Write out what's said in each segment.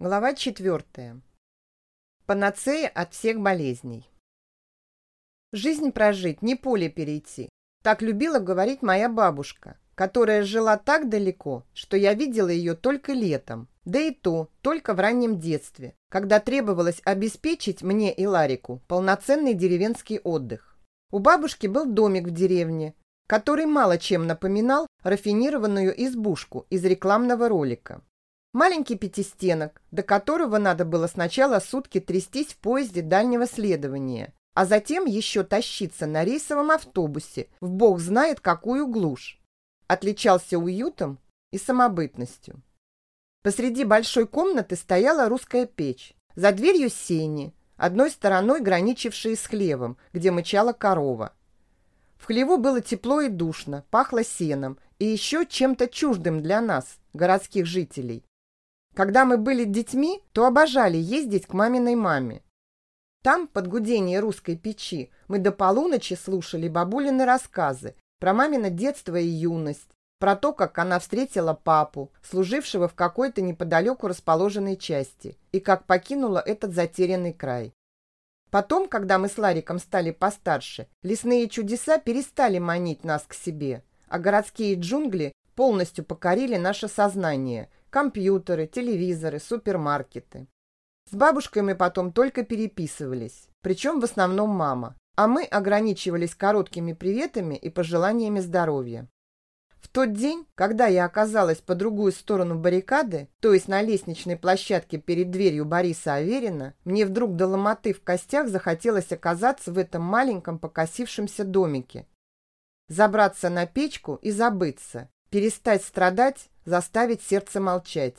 Глава четвертая. Панацея от всех болезней. Жизнь прожить, не поле перейти. Так любила говорить моя бабушка, которая жила так далеко, что я видела ее только летом, да и то только в раннем детстве, когда требовалось обеспечить мне и Ларику полноценный деревенский отдых. У бабушки был домик в деревне, который мало чем напоминал рафинированную избушку из рекламного ролика. Маленький пятистенок, до которого надо было сначала сутки трястись в поезде дальнего следования, а затем еще тащиться на рейсовом автобусе в бог знает какую глушь. Отличался уютом и самобытностью. Посреди большой комнаты стояла русская печь, за дверью сени, одной стороной граничившей с хлевом, где мычала корова. В хлеву было тепло и душно, пахло сеном и еще чем-то чуждым для нас, городских жителей. Когда мы были детьми, то обожали ездить к маминой маме. Там, под гудение русской печи, мы до полуночи слушали бабулины рассказы про мамино детство и юность, про то, как она встретила папу, служившего в какой-то неподалеку расположенной части, и как покинула этот затерянный край. Потом, когда мы с Лариком стали постарше, лесные чудеса перестали манить нас к себе, а городские джунгли полностью покорили наше сознание, компьютеры, телевизоры, супермаркеты. С бабушкой мы потом только переписывались, причем в основном мама, а мы ограничивались короткими приветами и пожеланиями здоровья. В тот день, когда я оказалась по другую сторону баррикады, то есть на лестничной площадке перед дверью Бориса Аверина, мне вдруг до ломоты в костях захотелось оказаться в этом маленьком покосившемся домике. Забраться на печку и забыться, перестать страдать заставить сердце молчать.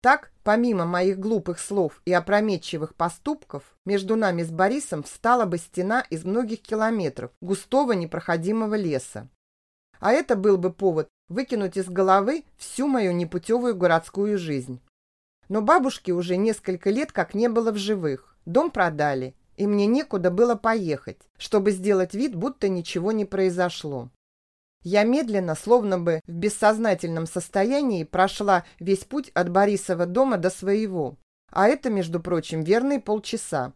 Так, помимо моих глупых слов и опрометчивых поступков, между нами с Борисом встала бы стена из многих километров густого непроходимого леса. А это был бы повод выкинуть из головы всю мою непутевую городскую жизнь. Но бабушки уже несколько лет как не было в живых. Дом продали, и мне некуда было поехать, чтобы сделать вид, будто ничего не произошло. Я медленно, словно бы в бессознательном состоянии, прошла весь путь от Борисова дома до своего. А это, между прочим, верные полчаса.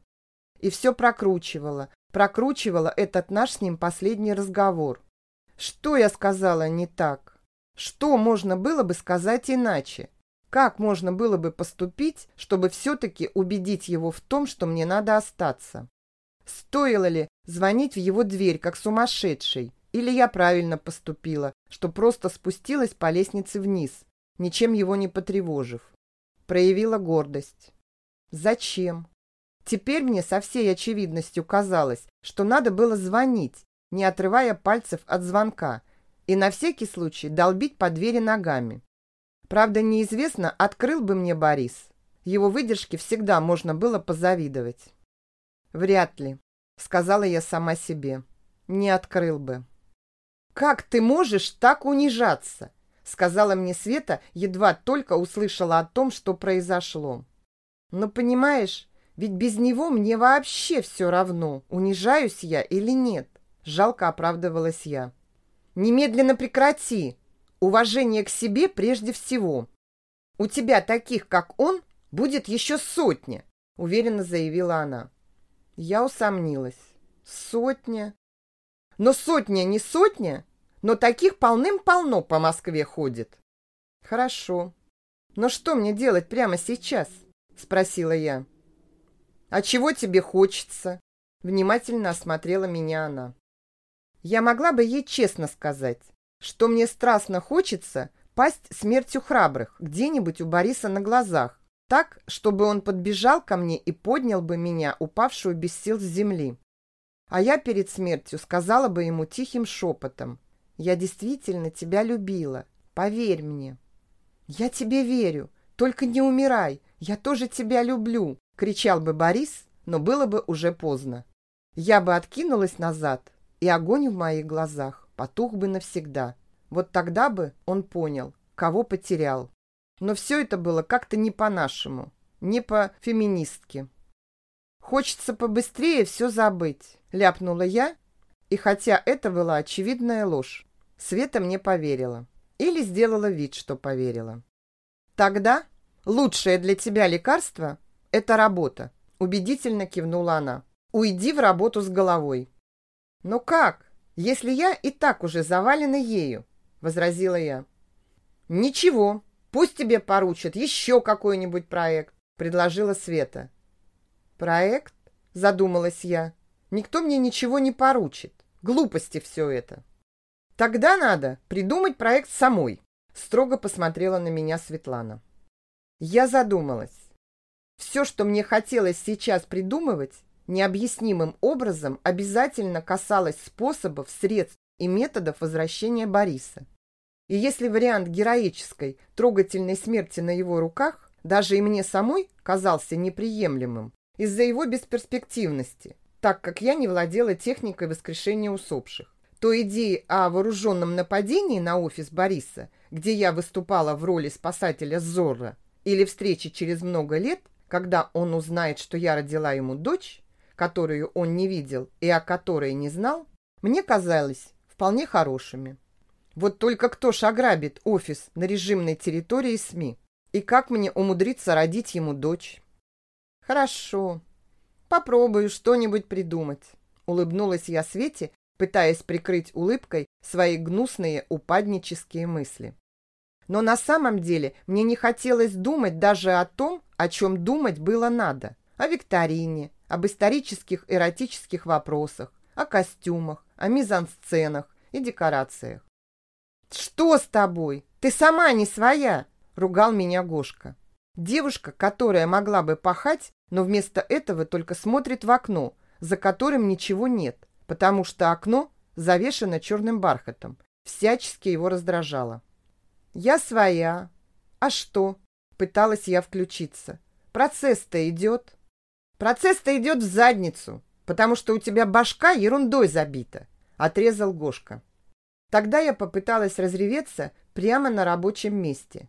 И все прокручивала, прокручивала этот наш с ним последний разговор. Что я сказала не так? Что можно было бы сказать иначе? Как можно было бы поступить, чтобы все-таки убедить его в том, что мне надо остаться? Стоило ли звонить в его дверь, как сумасшедший? Или я правильно поступила, что просто спустилась по лестнице вниз, ничем его не потревожив. Проявила гордость. Зачем? Теперь мне со всей очевидностью казалось, что надо было звонить, не отрывая пальцев от звонка, и на всякий случай долбить по двери ногами. Правда, неизвестно, открыл бы мне Борис. Его выдержке всегда можно было позавидовать. «Вряд ли», — сказала я сама себе. «Не открыл бы». «Как ты можешь так унижаться?» сказала мне Света, едва только услышала о том, что произошло. «Но понимаешь, ведь без него мне вообще все равно, унижаюсь я или нет», жалко оправдывалась я. «Немедленно прекрати! Уважение к себе прежде всего. У тебя таких, как он, будет еще сотня», уверенно заявила она. Я усомнилась. «Сотня?» «Но сотня не сотня, но таких полным-полно по Москве ходит. Хорошо. Но что мне делать прямо сейчас? Спросила я. А чего тебе хочется? Внимательно осмотрела меня она. Я могла бы ей честно сказать, что мне страстно хочется пасть смертью храбрых где-нибудь у Бориса на глазах, так, чтобы он подбежал ко мне и поднял бы меня, упавшую без сил с земли. А я перед смертью сказала бы ему тихим шепотом, я действительно тебя любила. Поверь мне. Я тебе верю. Только не умирай. Я тоже тебя люблю, кричал бы Борис, но было бы уже поздно. Я бы откинулась назад, и огонь в моих глазах потух бы навсегда. Вот тогда бы он понял, кого потерял. Но все это было как-то не по-нашему, не по-феминистски. «Хочется побыстрее все забыть», — ляпнула я, и хотя это была очевидная ложь, Света мне поверила. Или сделала вид, что поверила. Тогда Лучшее для тебя лекарство – это работа, убедительно кивнула она. Уйди в работу с головой. Но как, если я и так уже завалена ею? Возразила я. Ничего, пусть тебе поручат еще какой-нибудь проект, предложила Света. Проект? Задумалась я. Никто мне ничего не поручит. Глупости все это. Тогда надо придумать проект самой, строго посмотрела на меня Светлана. Я задумалась. Все, что мне хотелось сейчас придумывать, необъяснимым образом обязательно касалось способов, средств и методов возвращения Бориса. И если вариант героической, трогательной смерти на его руках даже и мне самой казался неприемлемым из-за его бесперспективности, так как я не владела техникой воскрешения усопших, то идеи о вооруженном нападении на офис Бориса, где я выступала в роли спасателя Зорро, или встречи через много лет, когда он узнает, что я родила ему дочь, которую он не видел и о которой не знал, мне казались вполне хорошими. Вот только кто ж ограбит офис на режимной территории СМИ? И как мне умудриться родить ему дочь? Хорошо, попробую что-нибудь придумать. Улыбнулась я Свете, пытаясь прикрыть улыбкой свои гнусные упаднические мысли. Но на самом деле мне не хотелось думать даже о том, о чем думать было надо. О викторине, об исторических эротических вопросах, о костюмах, о мизансценах и декорациях. «Что с тобой? Ты сама не своя!» – ругал меня Гошка. Девушка, которая могла бы пахать, но вместо этого только смотрит в окно, за которым ничего нет, потому что окно завешено черным бархатом, всячески его раздражало. «Я своя. А что?» – пыталась я включиться. «Процесс-то идет». «Процесс-то идет в задницу, потому что у тебя башка ерундой забита», – отрезал Гошка. Тогда я попыталась разреветься прямо на рабочем месте.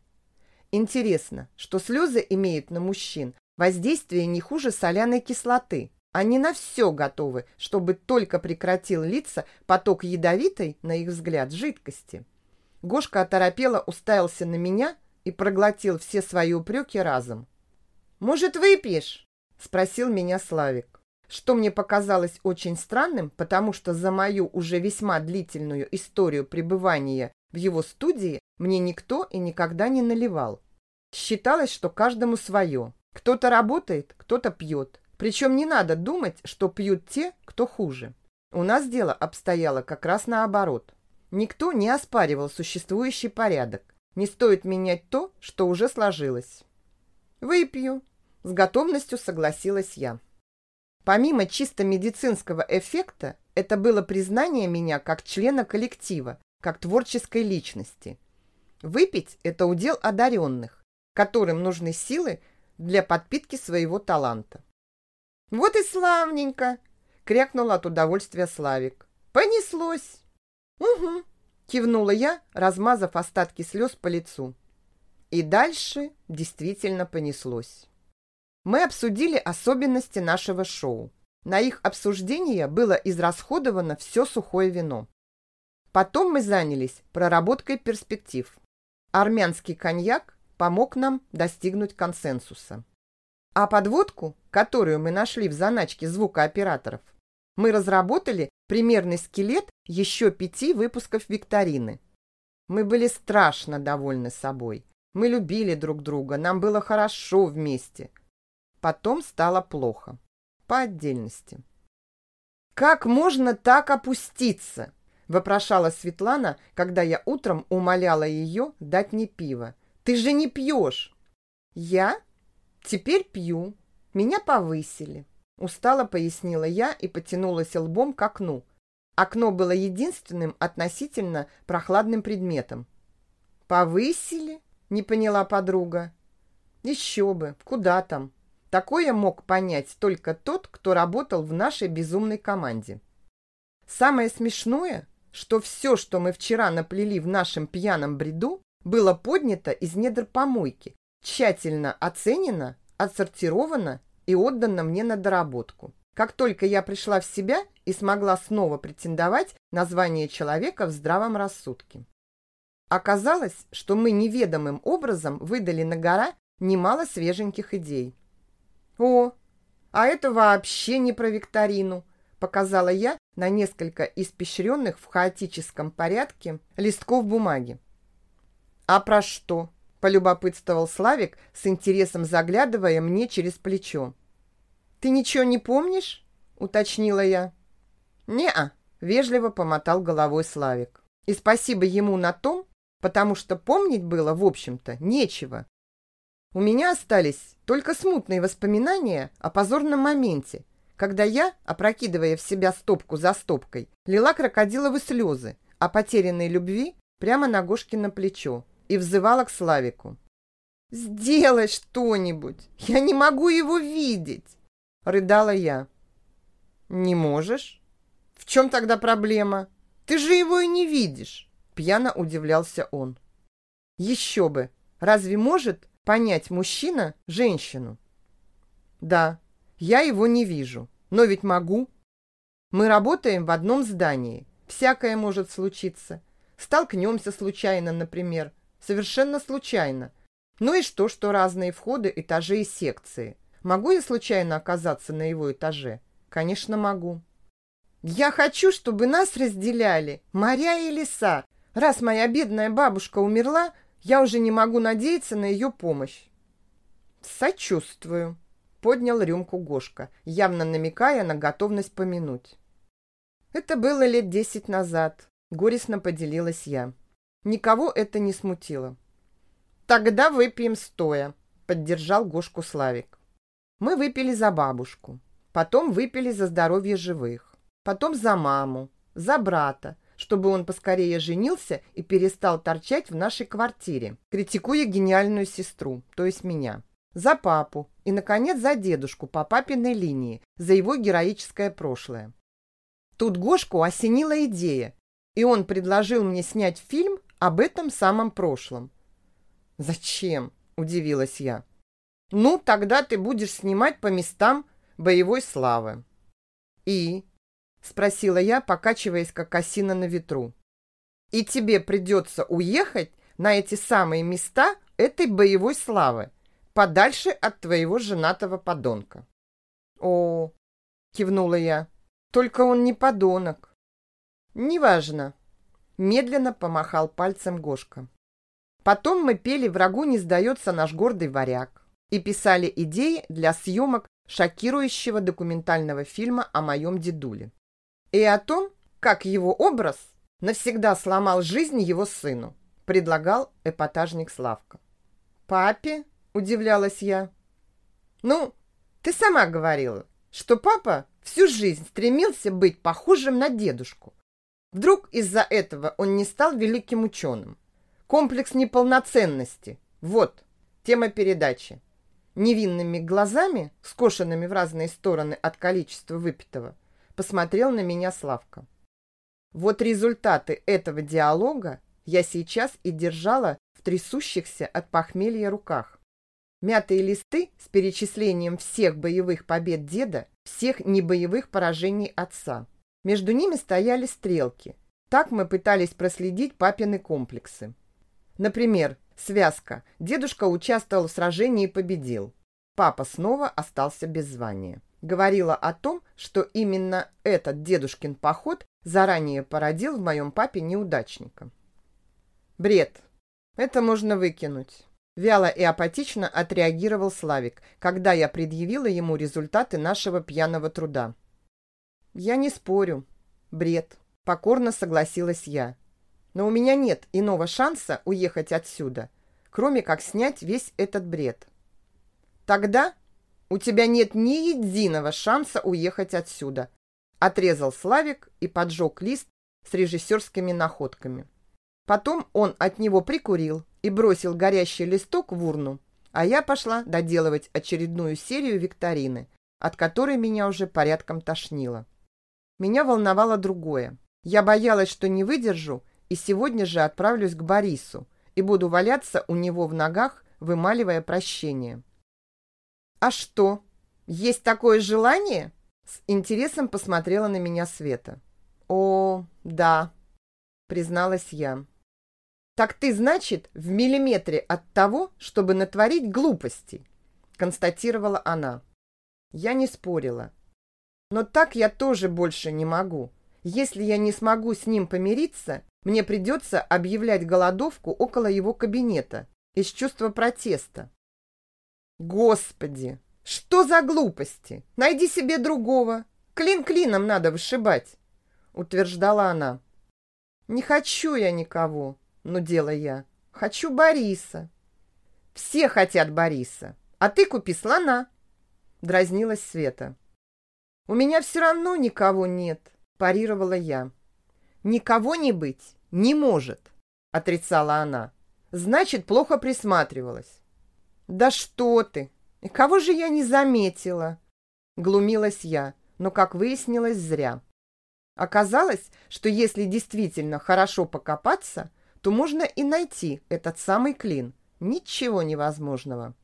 Интересно, что слезы имеют на мужчин воздействие не хуже соляной кислоты. Они на все готовы, чтобы только прекратил литься поток ядовитой, на их взгляд, жидкости. Гошка оторопело уставился на меня и проглотил все свои упреки разом. «Может, выпьешь?» – спросил меня Славик что мне показалось очень странным, потому что за мою уже весьма длительную историю пребывания в его студии мне никто и никогда не наливал. Считалось, что каждому свое. Кто-то работает, кто-то пьет. Причем не надо думать, что пьют те, кто хуже. У нас дело обстояло как раз наоборот. Никто не оспаривал существующий порядок. Не стоит менять то, что уже сложилось. «Выпью», — с готовностью согласилась я. Помимо чисто медицинского эффекта, это было признание меня как члена коллектива, как творческой личности. Выпить – это удел одаренных, которым нужны силы для подпитки своего таланта. «Вот и славненько!» – крякнул от удовольствия Славик. «Понеслось!» «Угу!» – кивнула я, размазав остатки слез по лицу. И дальше действительно понеслось. Мы обсудили особенности нашего шоу. На их обсуждение было израсходовано все сухое вино. Потом мы занялись проработкой перспектив. Армянский коньяк помог нам достигнуть консенсуса. А подводку, которую мы нашли в заначке звукооператоров, мы разработали примерный скелет еще пяти выпусков викторины. Мы были страшно довольны собой. Мы любили друг друга, нам было хорошо вместе. Потом стало плохо. По отдельности. «Как можно так опуститься?» – вопрошала Светлана, когда я утром умоляла ее дать мне пиво. «Ты же не пьешь!» «Я? Теперь пью. Меня повысили». Устало пояснила я и потянулась лбом к окну. Окно было единственным относительно прохладным предметом. «Повысили?» – не поняла подруга. «Еще бы, куда там?» Такое мог понять только тот, кто работал в нашей безумной команде. Самое смешное, что все, что мы вчера наплели в нашем пьяном бреду, было поднято из недр помойки, тщательно оценено, отсортировано и отдано мне на доработку. Как только я пришла в себя и смогла снова претендовать на звание человека в здравом рассудке. Оказалось, что мы неведомым образом выдали на гора немало свеженьких идей. «О, а это вообще не про викторину», показала я на несколько испещренных в хаотическом порядке листков бумаги. «А про что?» – полюбопытствовал Славик, с интересом заглядывая мне через плечо. «Ты ничего не помнишь?» – уточнила я. «Не-а», – вежливо помотал головой Славик. И спасибо ему на том, потому что помнить было, в общем-то, нечего. У меня остались только смутные воспоминания о позорном моменте, когда я, опрокидывая в себя стопку за стопкой, лила крокодиловы слезы о потерянной любви прямо на Гошкино плечо и взывала к Славику. «Сделай что-нибудь! Я не могу его видеть!» — рыдала я. «Не можешь? В чем тогда проблема? Ты же его и не видишь!» Пьяно удивлялся он. «Еще бы! Разве может понять мужчина женщину?» «Да, я его не вижу, но ведь могу. Мы работаем в одном здании, всякое может случиться. Столкнемся случайно, например, совершенно случайно. Ну и что, что разные входы, этажи и секции? Могу я случайно оказаться на его этаже? Конечно, могу. Я хочу, чтобы нас разделяли моря и леса. Раз моя бедная бабушка умерла, я уже не могу надеяться на ее помощь. Сочувствую, поднял рюмку Гошка, явно намекая на готовность помянуть. Это было лет десять назад, горестно поделилась я. Никого это не смутило. Тогда выпьем стоя, поддержал Гошку Славик. Мы выпили за бабушку, потом выпили за здоровье живых, потом за маму, за брата, чтобы он поскорее женился и перестал торчать в нашей квартире, критикуя гениальную сестру, то есть меня, за папу и, наконец, за дедушку по папиной линии, за его героическое прошлое. Тут Гошку осенила идея, и он предложил мне снять фильм об этом самом прошлом. «Зачем?» – удивилась я. «Ну, тогда ты будешь снимать по местам боевой славы». «И?» – спросила я, покачиваясь, как осина на ветру. «И тебе придется уехать на эти самые места этой боевой славы, подальше от твоего женатого подонка». «О!» – кивнула я. «Только он не подонок». «Неважно», – медленно помахал пальцем Гошка. Потом мы пели «Врагу не сдается наш гордый варяг» и писали идеи для съемок шокирующего документального фильма о моем дедуле. И о том, как его образ навсегда сломал жизнь его сыну, предлагал эпатажник Славка. «Папе?» – удивлялась я. «Ну, ты сама говорила, что папа всю жизнь стремился быть похожим на дедушку. Вдруг из-за этого он не стал великим ученым. Комплекс неполноценности. Вот, тема передачи. Невинными глазами, скошенными в разные стороны от количества выпитого, посмотрел на меня Славка. Вот результаты этого диалога я сейчас и держала в трясущихся от похмелья руках. Мятые листы с перечислением всех боевых побед деда, всех небоевых поражений отца. Между ними стояли стрелки. Так мы пытались проследить папины комплексы. Например, связка. Дедушка участвовал в сражении и победил. Папа снова остался без звания. Говорила о том, что именно этот дедушкин поход заранее породил в моем папе неудачника. Бред. Это можно выкинуть. Вяло и апатично отреагировал Славик, когда я предъявила ему результаты нашего пьяного труда. Я не спорю. Бред. Покорно согласилась я. Но у меня нет иного шанса уехать отсюда, кроме как снять весь этот бред. Тогда у тебя нет ни единого шанса уехать отсюда, отрезал Славик и поджег лист с режиссерскими находками. Потом он от него прикурил и бросил горящий листок в урну, а я пошла доделывать очередную серию викторины, от которой меня уже порядком тошнило. Меня волновало другое. Я боялась, что не выдержу и сегодня же отправлюсь к Борису и буду валяться у него в ногах, вымаливая прощение. «А что, есть такое желание?» С интересом посмотрела на меня Света. «О, да», — призналась я. Так ты, значит, в миллиметре от того, чтобы натворить глупостей, констатировала она. Я не спорила. Но так я тоже больше не могу. Если я не смогу с ним помириться, мне придется объявлять голодовку около его кабинета из чувства протеста. Господи, что за глупости? Найди себе другого. Клин клином надо вышибать, утверждала она. Не хочу я никого, ну дело я. Хочу Бориса. Все хотят Бориса, а ты купи слона, дразнилась Света. У меня все равно никого нет, парировала я. Никого не быть не может, отрицала она. Значит, плохо присматривалась. Да что ты? Кого же я не заметила? Глумилась я, но, как выяснилось, зря. Оказалось, что если действительно хорошо покопаться, то можно и найти этот самый клин. Ничего невозможного.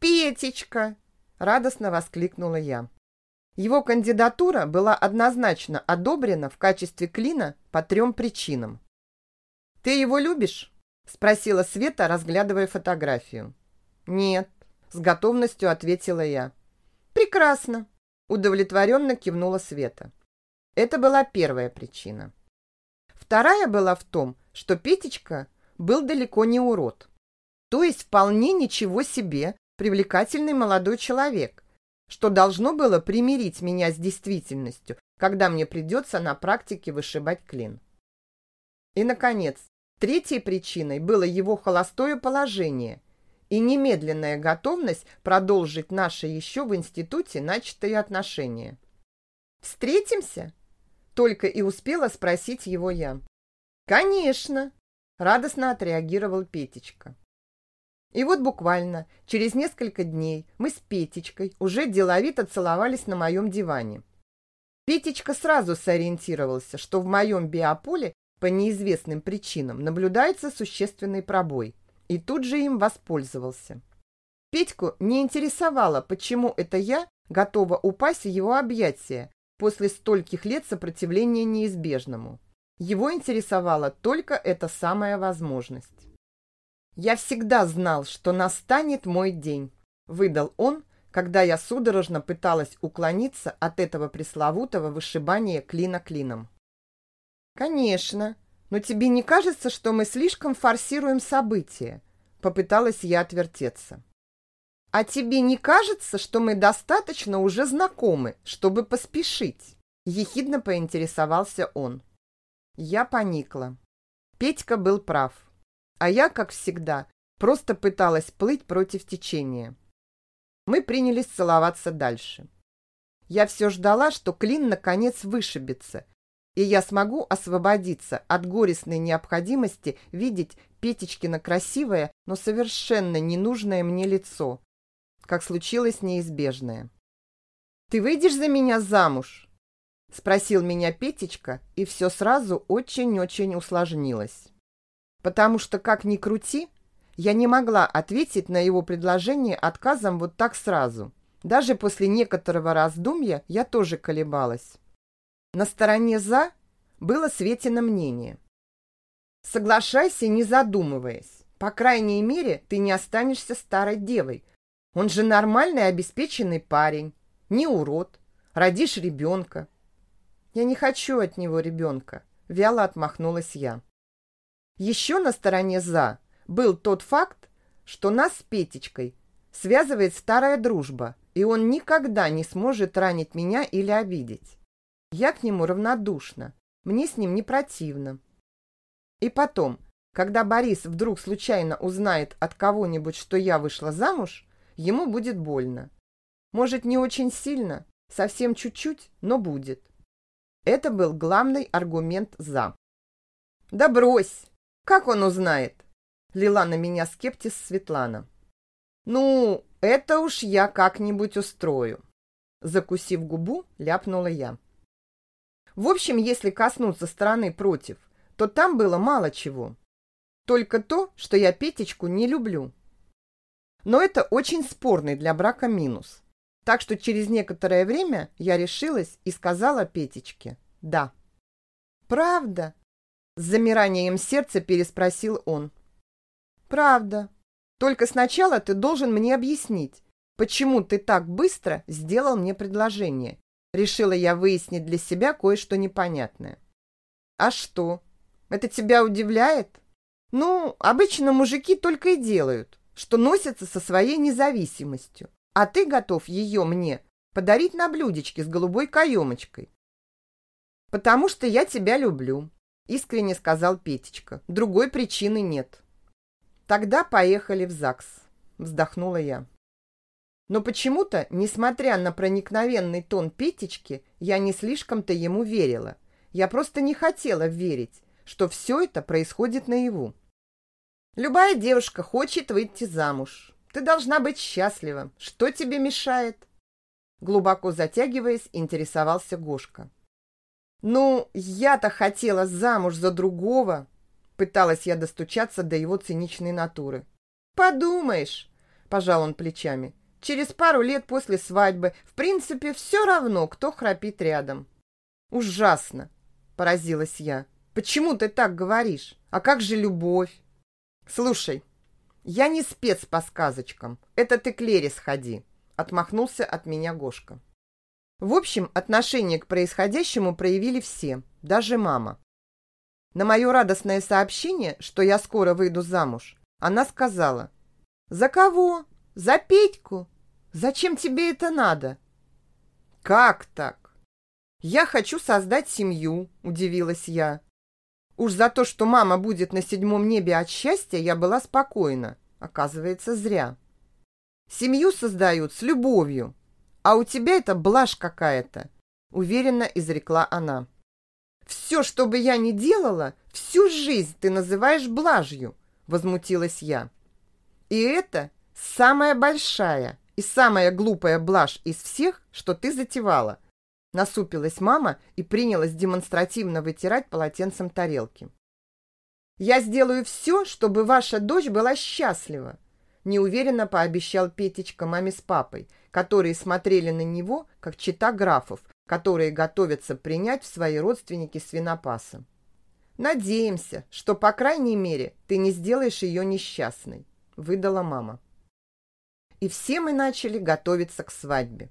«Петечка!» – радостно воскликнула я. Его кандидатура была однозначно одобрена в качестве клина по трем причинам. «Ты его любишь?» – спросила Света, разглядывая фотографию. «Нет», – с готовностью ответила я. «Прекрасно», – удовлетворенно кивнула Света. Это была первая причина. Вторая была в том, что Петечка был далеко не урод. То есть вполне ничего себе привлекательный молодой человек, что должно было примирить меня с действительностью, когда мне придется на практике вышибать клин. И, наконец, третьей причиной было его холостое положение и немедленная готовность продолжить наши еще в институте начатые отношения. «Встретимся?» – только и успела спросить его я. «Конечно!» – радостно отреагировал Петечка. И вот буквально через несколько дней мы с Петечкой уже деловито целовались на моем диване. Петечка сразу сориентировался, что в моем биополе по неизвестным причинам наблюдается существенный пробой, и тут же им воспользовался. Петьку не интересовало, почему это я готова упасть в его объятия после стольких лет сопротивления неизбежному. Его интересовала только эта самая возможность. «Я всегда знал, что настанет мой день», — выдал он, когда я судорожно пыталась уклониться от этого пресловутого вышибания клина клином. «Конечно, но тебе не кажется, что мы слишком форсируем события?» — попыталась я отвертеться. «А тебе не кажется, что мы достаточно уже знакомы, чтобы поспешить?» — ехидно поинтересовался он. Я поникла. Петька был прав. А я, как всегда, просто пыталась плыть против течения. Мы принялись целоваться дальше. Я все ждала, что клин наконец вышибется, и я смогу освободиться от горестной необходимости видеть Петечкино красивое, но совершенно ненужное мне лицо, как случилось неизбежное. «Ты выйдешь за меня замуж?» – спросил меня Петечка, и все сразу очень-очень усложнилось потому что, как ни крути, я не могла ответить на его предложение отказом вот так сразу. Даже после некоторого раздумья я тоже колебалась. На стороне «за» было Светино мнение. «Соглашайся, не задумываясь. По крайней мере, ты не останешься старой девой. Он же нормальный обеспеченный парень, не урод. Родишь ребенка». «Я не хочу от него ребенка», — вяло отмахнулась я. Еще на стороне «за» был тот факт, что нас с Петечкой связывает старая дружба, и он никогда не сможет ранить меня или обидеть. Я к нему равнодушна, мне с ним не противно. И потом, когда Борис вдруг случайно узнает от кого-нибудь, что я вышла замуж, ему будет больно. Может, не очень сильно, совсем чуть-чуть, но будет. Это был главный аргумент «за». «Да брось!» Как он узнает? Лила на меня скептиз Светлана. Ну, это уж я как-нибудь устрою. Закусив губу, ляпнула я. В общем, если коснуться стороны против, то там было мало чего. Только то, что я Петечку не люблю. Но это очень спорный для брака минус. Так что через некоторое время я решилась и сказала Петечке «да». «Правда?» С замиранием сердца переспросил он. «Правда. Только сначала ты должен мне объяснить, почему ты так быстро сделал мне предложение. Решила я выяснить для себя кое-что непонятное». «А что? Это тебя удивляет?» «Ну, обычно мужики только и делают, что носятся со своей независимостью, а ты готов ее мне подарить на блюдечке с голубой каемочкой». «Потому что я тебя люблю», — искренне сказал Петечка. «Другой причины нет». «Тогда поехали в ЗАГС», — вздохнула я. Но почему-то, несмотря на проникновенный тон Петечки, я не слишком-то ему верила. Я просто не хотела верить, что все это происходит наяву. Любая девушка хочет выйти замуж. Ты должна быть счастлива. Что тебе мешает? Глубоко затягиваясь, интересовался Гошка. «Ну, я-то хотела замуж за другого!» Пыталась я достучаться до его циничной натуры. «Подумаешь!» – пожал он плечами. «Через пару лет после свадьбы, в принципе, все равно, кто храпит рядом». «Ужасно!» – поразилась я. «Почему ты так говоришь? А как же любовь?» «Слушай, я не спец по сказочкам. Это ты к Лере сходи», – отмахнулся от меня Гошка. В общем, отношение к происходящему проявили все, даже мама. На мое радостное сообщение, что я скоро выйду замуж, она сказала, «За кого? За Петьку? Зачем тебе это надо?» «Как так?» «Я хочу создать семью», – удивилась я. Уж за то, что мама будет на седьмом небе от счастья, я была спокойна. Оказывается, зря. Семью создают с любовью, а у тебя это блажь какая-то, уверенно изрекла она. «Все, что бы я ни делала, всю жизнь ты называешь блажью», — возмутилась я. «И это самая большая и самая глупая блажь из всех, что ты затевала», — насупилась мама и принялась демонстративно вытирать полотенцем тарелки. «Я сделаю все, чтобы ваша дочь была счастлива», — неуверенно пообещал Петечка маме с папой, которые смотрели на него, как чита графов, которые готовятся принять в свои родственники свинопаса. «Надеемся, что, по крайней мере, ты не сделаешь ее несчастной», — выдала мама. И все мы начали готовиться к свадьбе.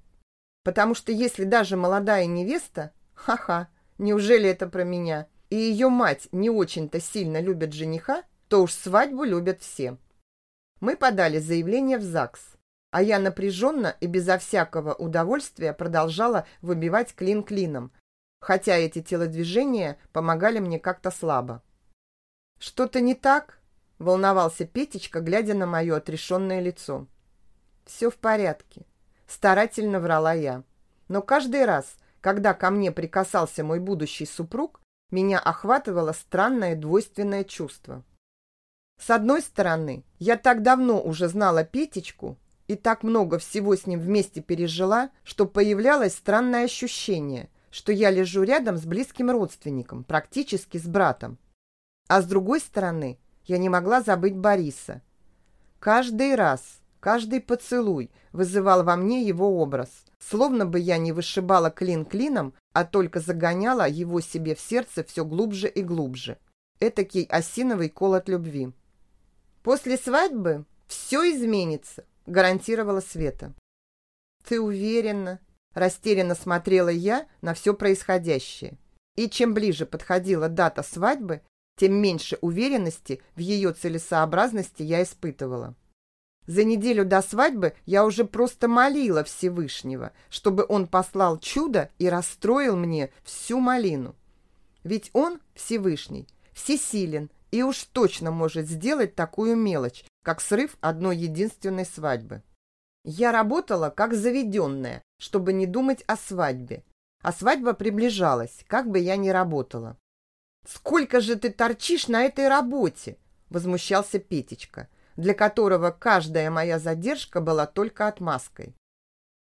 Потому что если даже молодая невеста, ха-ха, неужели это про меня, и ее мать не очень-то сильно любят жениха, то уж свадьбу любят все. Мы подали заявление в ЗАГС, а я напряженно и безо всякого удовольствия продолжала выбивать клин клином, хотя эти телодвижения помогали мне как-то слабо. «Что-то не так?» – волновался Петечка, глядя на мое отрешенное лицо. «Все в порядке», – старательно врала я. Но каждый раз, когда ко мне прикасался мой будущий супруг, меня охватывало странное двойственное чувство. С одной стороны, я так давно уже знала Петечку, и так много всего с ним вместе пережила, что появлялось странное ощущение, что я лежу рядом с близким родственником, практически с братом. А с другой стороны, я не могла забыть Бориса. Каждый раз, каждый поцелуй вызывал во мне его образ, словно бы я не вышибала клин клином, а только загоняла его себе в сердце все глубже и глубже. Этакий осиновый кол от любви. После свадьбы все изменится, гарантировала Света. «Ты уверена?» – растерянно смотрела я на все происходящее. И чем ближе подходила дата свадьбы, тем меньше уверенности в ее целесообразности я испытывала. За неделю до свадьбы я уже просто молила Всевышнего, чтобы он послал чудо и расстроил мне всю малину. Ведь он, Всевышний, всесилен и уж точно может сделать такую мелочь, как срыв одной единственной свадьбы. Я работала как заведенная, чтобы не думать о свадьбе. А свадьба приближалась, как бы я ни работала. «Сколько же ты торчишь на этой работе?» – возмущался Петечка, для которого каждая моя задержка была только отмазкой.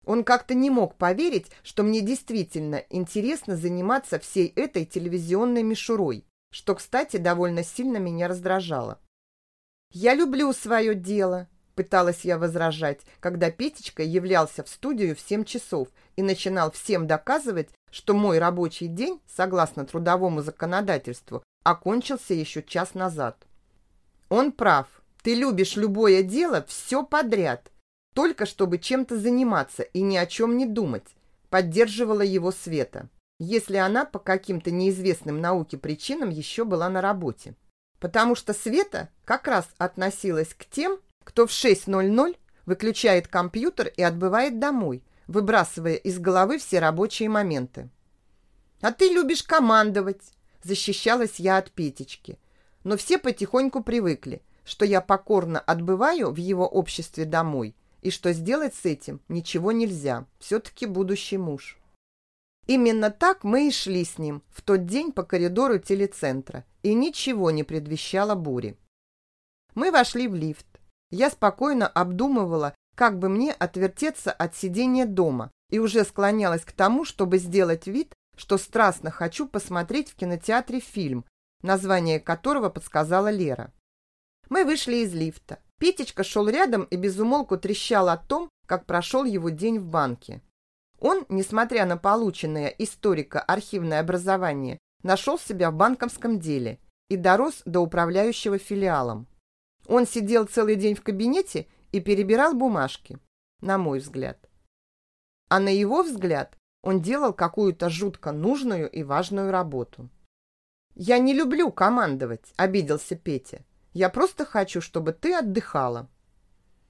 Он как-то не мог поверить, что мне действительно интересно заниматься всей этой телевизионной мишурой, что, кстати, довольно сильно меня раздражало. «Я люблю свое дело», – пыталась я возражать, когда Петечка являлся в студию в семь часов и начинал всем доказывать, что мой рабочий день, согласно трудовому законодательству, окончился еще час назад. Он прав. Ты любишь любое дело, все подряд, только чтобы чем-то заниматься и ни о чем не думать, поддерживала его Света, если она по каким-то неизвестным науке причинам еще была на работе. Потому что Света как раз относилась к тем, кто в 6.00 выключает компьютер и отбывает домой, выбрасывая из головы все рабочие моменты. «А ты любишь командовать», – защищалась я от Петечки. Но все потихоньку привыкли, что я покорно отбываю в его обществе домой, и что сделать с этим ничего нельзя, все-таки будущий муж. Именно так мы и шли с ним в тот день по коридору телецентра, и ничего не предвещало бури. Мы вошли в лифт. Я спокойно обдумывала, как бы мне отвертеться от сидения дома, и уже склонялась к тому, чтобы сделать вид, что страстно хочу посмотреть в кинотеатре фильм, название которого подсказала Лера. Мы вышли из лифта. Петечка шел рядом и безумолку трещал о том, как прошел его день в банке. Он, несмотря на полученное историко-архивное образование, нашел себя в банковском деле и дорос до управляющего филиалом. Он сидел целый день в кабинете и перебирал бумажки, на мой взгляд. А на его взгляд он делал какую-то жутко нужную и важную работу. «Я не люблю командовать», — обиделся Петя. «Я просто хочу, чтобы ты отдыхала».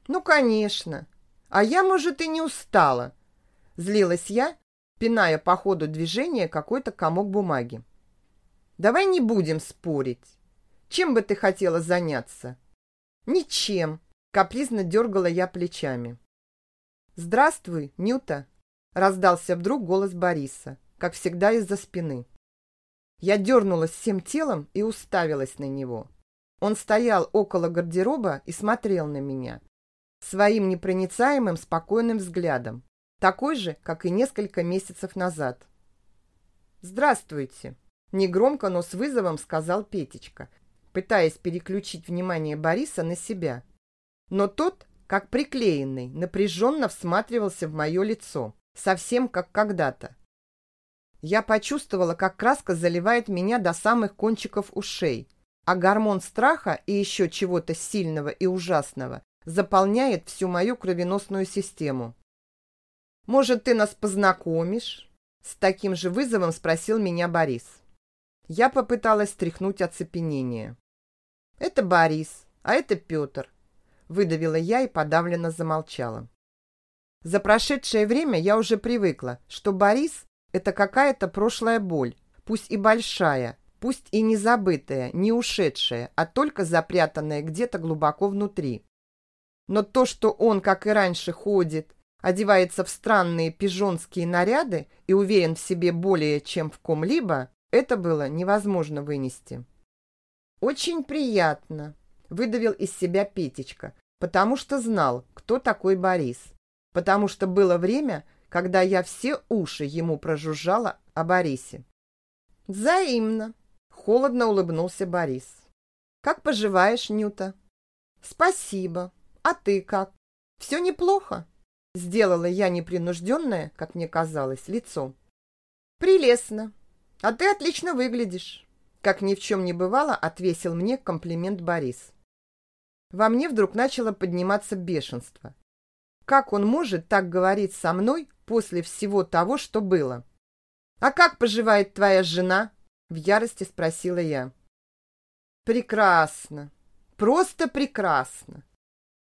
«Ну, конечно. А я, может, и не устала», — злилась я, пиная по ходу движения какой-то комок бумаги. «Давай не будем спорить. Чем бы ты хотела заняться?» «Ничем», — капризно дергала я плечами. «Здравствуй, Нюта», — раздался вдруг голос Бориса, как всегда из-за спины. Я дернулась всем телом и уставилась на него. Он стоял около гардероба и смотрел на меня. Своим непроницаемым спокойным взглядом. Такой же, как и несколько месяцев назад. «Здравствуйте!» Негромко, но с вызовом сказал Петечка, пытаясь переключить внимание Бориса на себя. Но тот как приклеенный, напряженно всматривался в мое лицо, совсем как когда-то. Я почувствовала, как краска заливает меня до самых кончиков ушей, а гормон страха и еще чего-то сильного и ужасного заполняет всю мою кровеносную систему. «Может, ты нас познакомишь?» С таким же вызовом спросил меня Борис. Я попыталась стряхнуть оцепенение. «Это Борис, а это Петр выдавила я и подавленно замолчала. За прошедшее время я уже привыкла, что Борис – это какая-то прошлая боль, пусть и большая, пусть и не забытая, не ушедшая, а только запрятанная где-то глубоко внутри. Но то, что он, как и раньше, ходит, одевается в странные пижонские наряды и уверен в себе более чем в ком-либо, это было невозможно вынести. «Очень приятно», выдавил из себя Петечка, потому что знал, кто такой Борис. Потому что было время, когда я все уши ему прожужжала о Борисе. «Взаимно», — холодно улыбнулся Борис. «Как поживаешь, Нюта?» «Спасибо. А ты как? Все неплохо?» Сделала я непринужденное, как мне казалось, лицо. «Прелестно. А ты отлично выглядишь», — как ни в чем не бывало, отвесил мне комплимент Борис. Во мне вдруг начало подниматься бешенство. Как он может так говорить со мной после всего того, что было? «А как поживает твоя жена?» — в ярости спросила я. «Прекрасно. Просто прекрасно!»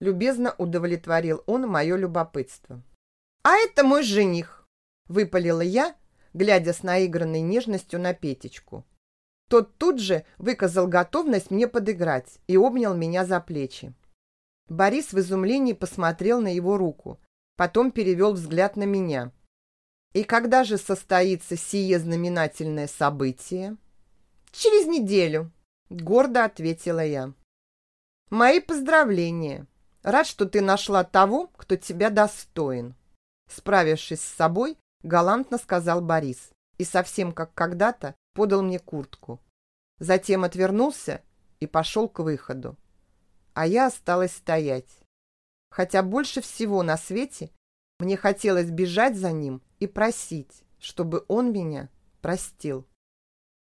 Любезно удовлетворил он мое любопытство. «А это мой жених!» — выпалила я, глядя с наигранной нежностью на Петечку. Тот тут же выказал готовность мне подыграть и обнял меня за плечи. Борис в изумлении посмотрел на его руку, потом перевел взгляд на меня. «И когда же состоится сие знаменательное событие?» «Через неделю», — гордо ответила я. «Мои поздравления. Рад, что ты нашла того, кто тебя достоин». Справившись с собой, галантно сказал Борис и совсем как когда-то подал мне куртку. Затем отвернулся и пошел к выходу. А я осталась стоять. Хотя больше всего на свете мне хотелось бежать за ним и просить, чтобы он меня простил.